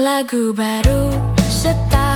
lagu baru setahun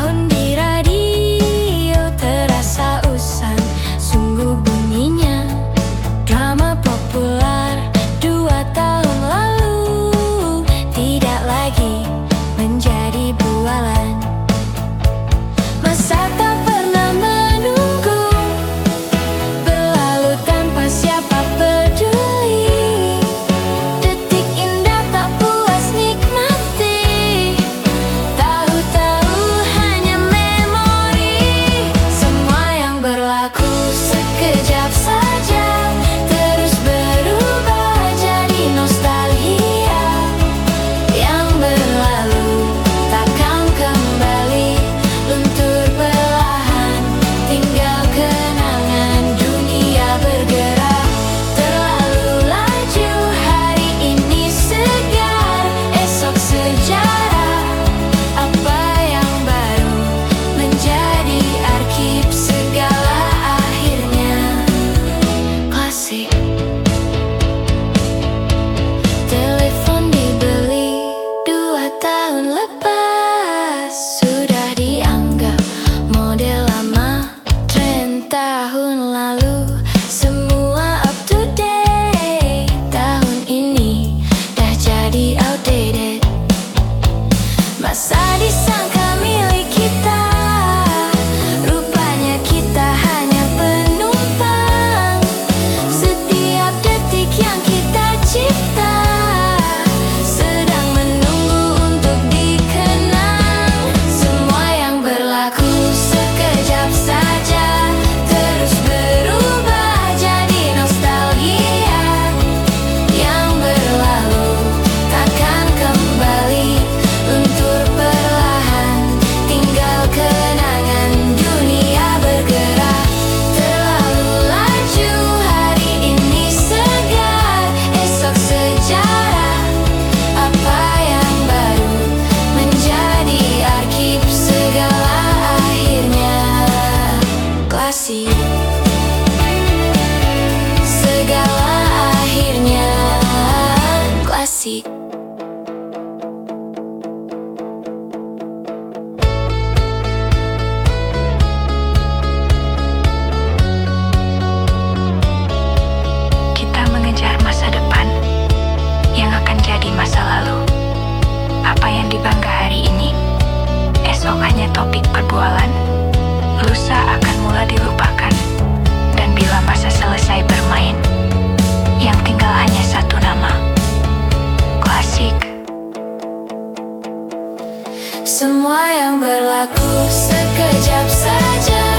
lalu semua seat. Semua yang berlaku sekejap saja.